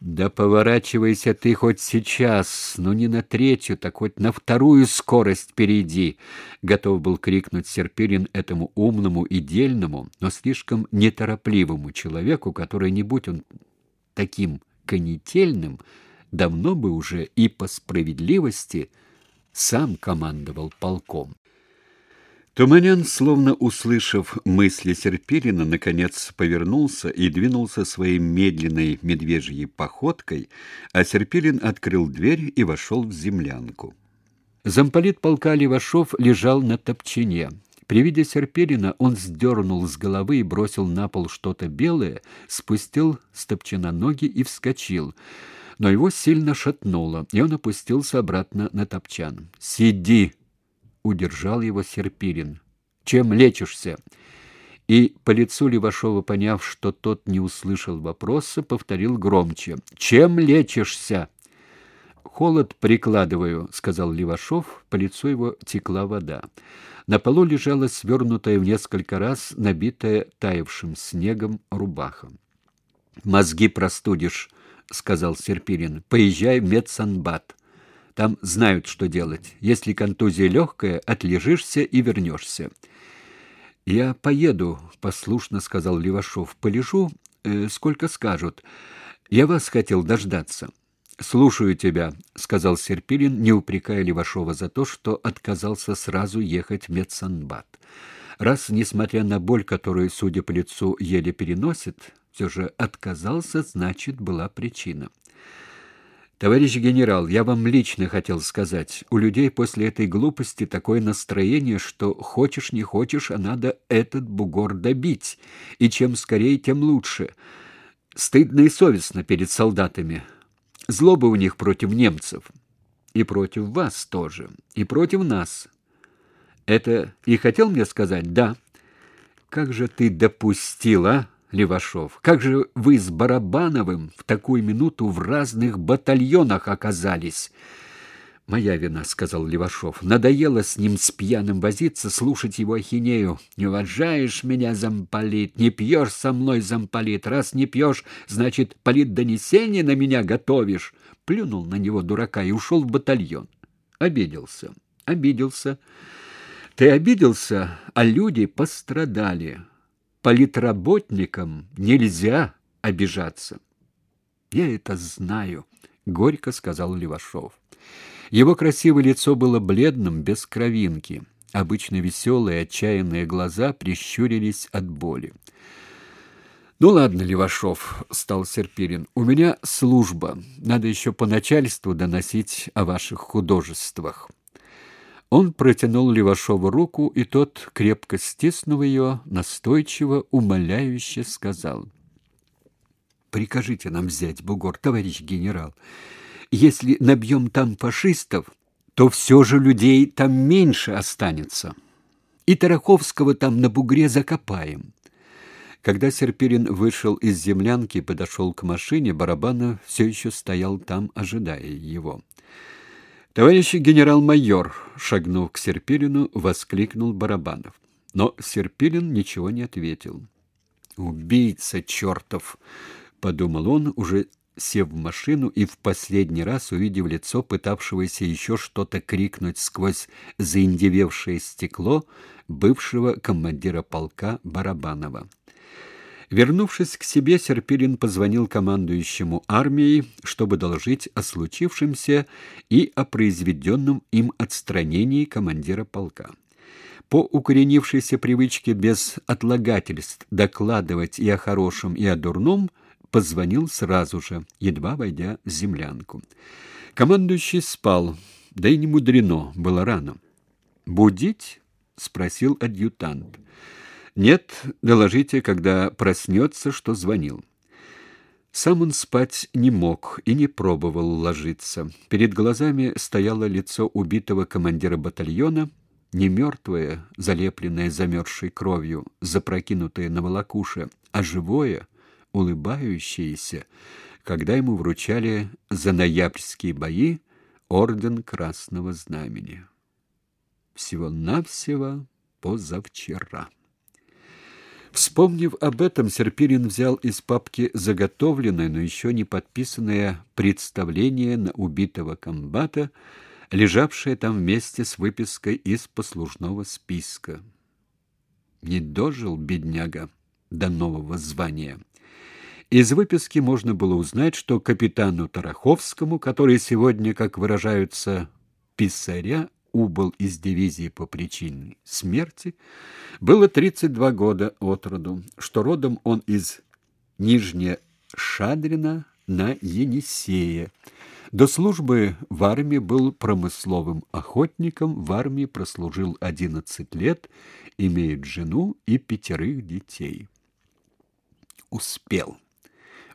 Да поворачивайся ты хоть сейчас, но не на третью, так хоть на вторую скорость перейди, готов был крикнуть Серпилин этому умному и дельному, но слишком неторопливому человеку, который не будь он таким конетельным, давно бы уже и по справедливости сам командовал полком. Туманян, словно услышав мысли Серпилина, наконец повернулся и двинулся своей медленной медвежьей походкой, а Серпилин открыл дверь и вошел в землянку. Замполит полка Левашов лежал на топчине. При виде Серпилина он сдернул с головы и бросил на пол что-то белое, спустил с топчина ноги и вскочил. Но его сильно шатнуло, и он опустился обратно на топчан. «Сиди!» Удержал его Серпирин. Чем лечишься? И по лицу Левашова, поняв, что тот не услышал вопроса, повторил громче: "Чем лечишься?" "Холод прикладываю", сказал Левашов, по лицу его текла вода. На полу лежала свернутая в несколько раз набитая таявшим снегом рубаха. "Мозги простудишь", сказал Серпирин. "Поезжай в медсанбат". Там знают, что делать. Если контузия легкая, отлежишься и вернешься. Я поеду, послушно сказал Левашов. Полежу, э, сколько скажут. Я вас хотел дождаться. Слушаю тебя, сказал Серпилин, не упрекая Левашова за то, что отказался сразу ехать в медсанбат. Раз, несмотря на боль, которую, судя по лицу, еле переносит, все же отказался, значит, была причина. Товарищ генерал, я вам лично хотел сказать, у людей после этой глупости такое настроение, что хочешь не хочешь, а надо этот бугор добить, и чем скорее, тем лучше. Стыдно и совестно перед солдатами. Злоба у них против немцев. И против вас тоже, и против нас. Это и хотел мне сказать? Да. Как же ты допустил, а? Левашов. Как же вы с Барабановым в такую минуту в разных батальонах оказались? Моя вина, сказал Левашов. Надоело с ним с пьяным возиться, слушать его ахинею. Не уважаешь меня, замполит, не пьешь со мной, замполит. Раз не пьешь, значит, полит донесение на меня готовишь. Плюнул на него дурака и ушел в батальон. Обиделся. Обиделся. Ты обиделся, а люди пострадали политработникам нельзя обижаться. Я это знаю, горько сказал Левашов. Его красивое лицо было бледным, без кровинки. Обычно веселые, отчаянные глаза прищурились от боли. Ну ладно, Левашов, стал Серпирин. У меня служба. Надо еще по начальству доносить о ваших художествах. Он протянул Левашову руку, и тот, крепко стиснув ее, настойчиво, умоляюще сказал: "Прикажите нам взять бугор, товарищ генерал. Если набьем там фашистов, то все же людей там меньше останется. И Тараховского там на бугре закопаем". Когда Серпирин вышел из землянки и подошел к машине, Барабанов все еще стоял там, ожидая его. Товарищ генерал-майор, шагнув к Серпилину, воскликнул Барабанов. Но Серпилин ничего не ответил. Убийца чертов, подумал он, уже сев в машину и в последний раз увидев лицо пытавшегося еще что-то крикнуть сквозь заиндевевшее стекло бывшего командира полка Барабанова. Вернувшись к себе, Серпилин позвонил командующему армией, чтобы доложить о случившемся и о произведенном им отстранении командира полка. По укоренившейся привычке без отлагательств докладывать и о хорошем, и о дурном, позвонил сразу же, едва войдя в землянку. Командующий спал, да и не мудрено, было рано. «Будить?» — спросил адъютант. Нет, доложите, когда проснется, что звонил. Сам он спать не мог и не пробовал ложиться. Перед глазами стояло лицо убитого командира батальона, не мертвое, залепленное замерзшей кровью, запрокинутое на волокуше, а живое, улыбающееся, когда ему вручали за ноябрьские бои орден Красного Знамени. Всего-навсего позавчера. Вспомнив об этом, Серпирин взял из папки заготовленное, но еще не подписанное представление на убитого комбата, лежавшее там вместе с выпиской из послужного списка. Не дожил бедняга до нового звания. Из выписки можно было узнать, что капитану Тараховскому, который сегодня, как выражаются, писаря убыл из дивизии по причине смерти, было 32 года от роду, что родом он из Нижне-Шадрина на Енисея. До службы в армии был промысловым охотником, в армии прослужил 11 лет, имеет жену и пятерых детей. Успел.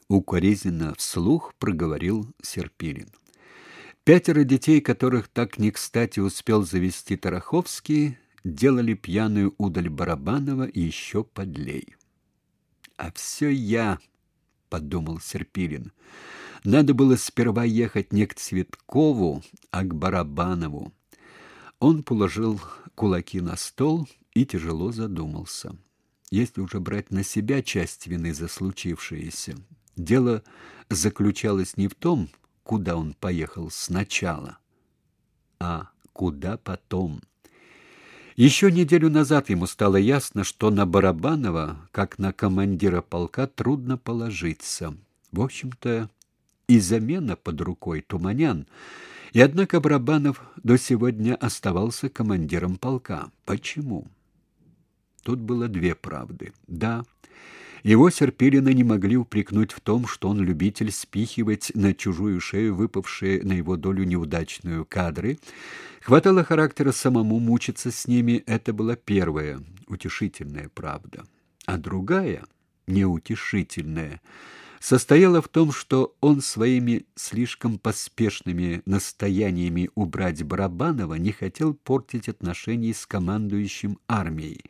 Укоризненно вслух проговорил Серпилин. Пятеро детей, которых так не кстати успел завести Тараховский, делали пьяную удаль Барабанова еще подлей. «А все я», — подумал Серпилин. «Надо было сперва ехать не к Цветкову, а к Барабанову». Он положил кулаки на стол и тяжело задумался. Если уже брать на себя часть вины за случившееся, дело заключалось не в том, куда он поехал сначала, а куда потом. Еще неделю назад ему стало ясно, что на Барабанова, как на командира полка, трудно положиться. В общем-то, и замена под рукой Туманян. И однако Барабанов до сегодня оставался командиром полка. Почему? Тут было две правды. Да, его Серпилина не могли упрекнуть в том, что он любитель спихивать на чужую шею выпавшие на его долю неудачную кадры. Хватало характера самому мучиться с ними, это была первая утешительная правда. А другая, неутешительная, состояла в том, что он своими слишком поспешными настояниями убрать Барабанова не хотел портить отношения с командующим армией.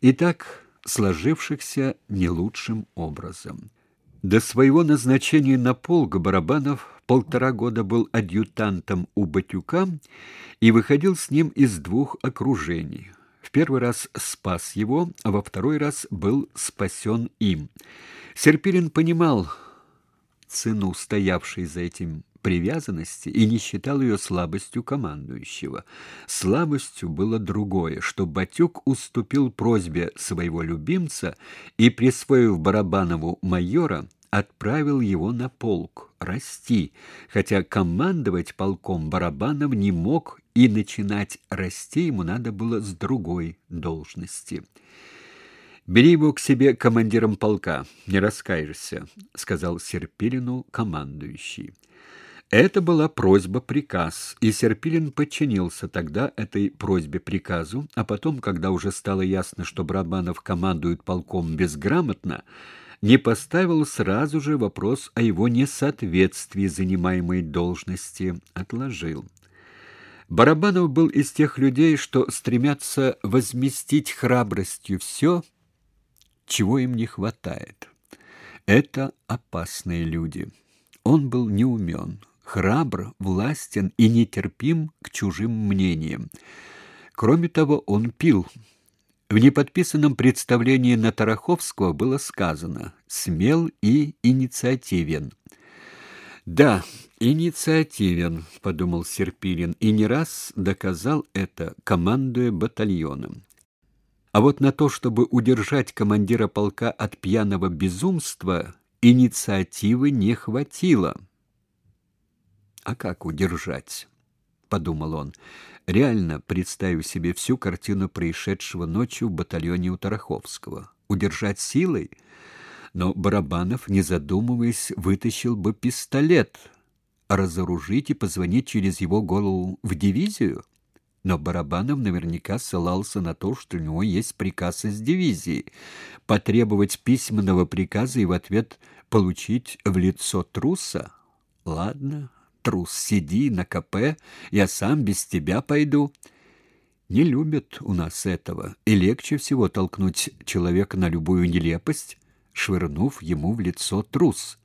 И так сложившихся не лучшим образом. До своего назначения на полк Барабанов полтора года был адъютантом у Батюка и выходил с ним из двух окружений. В первый раз спас его, а во второй раз был спасен им. Серпирин понимал цену стоявшей за этим привязанности и не считал ее слабостью командующего. Слабостью было другое, что Батюк уступил просьбе своего любимца и, присвоив Барабанову майора, отправил его на полк расти, хотя командовать полком Барабанов не мог, и начинать расти ему надо было с другой должности. Бери его к себе командиром полка, не раскаешься, сказал Серпилину командующий. Это была просьба-приказ, и Серпилин подчинился тогда этой просьбе-приказу, а потом, когда уже стало ясно, что Барабанов командует полком безграмотно, не поставил сразу же вопрос о его несоответствии занимаемой должности, отложил. Барабанов был из тех людей, что стремятся возместить храбростью все, чего им не хватает. Это опасные люди. Он был неумен, храбр, властен и нетерпим к чужим мнениям. Кроме того, он пил. В неподписанном представлении на Тараховского было сказано «смел и инициативен». «Да, инициативен», — подумал Серпилин, и не раз доказал это, командуя батальоном. А вот на то, чтобы удержать командира полка от пьяного безумства, инициативы не хватило. А как удержать? подумал он. Реально представив себе всю картину происшедшего ночью в батальоне у Тараховского. Удержать силой? Но Барабанов, не задумываясь, вытащил бы пистолет, разоружить и позвонить через его голову в дивизию. Но Барабанов наверняка ссылался на то, что у него есть приказ из дивизии. Потребовать письменного приказа и в ответ получить в лицо труса? Ладно, трус, сиди на КП, я сам без тебя пойду. Не любят у нас этого, и легче всего толкнуть человека на любую нелепость, швырнув ему в лицо трус.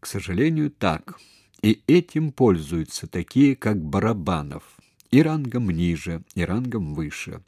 К сожалению, так. И этим пользуются такие, как Барабанов, и рангом ниже, и рангом выше.